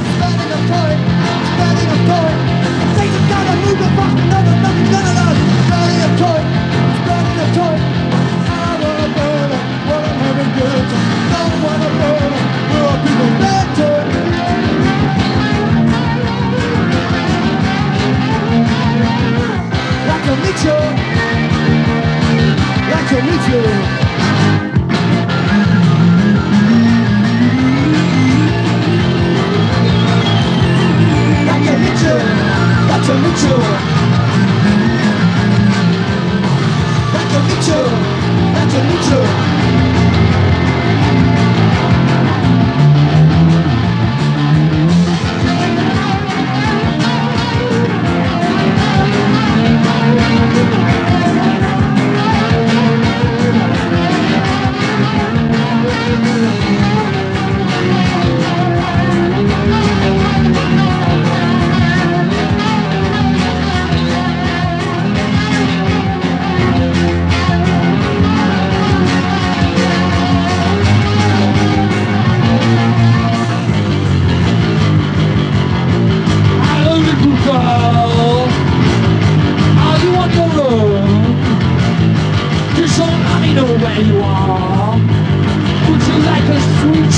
Spending a point, spending a point Things have gotta move the fucking another. to meet you. Got to meet you. Got to meet you. You. know where you are. Would you like a sweet?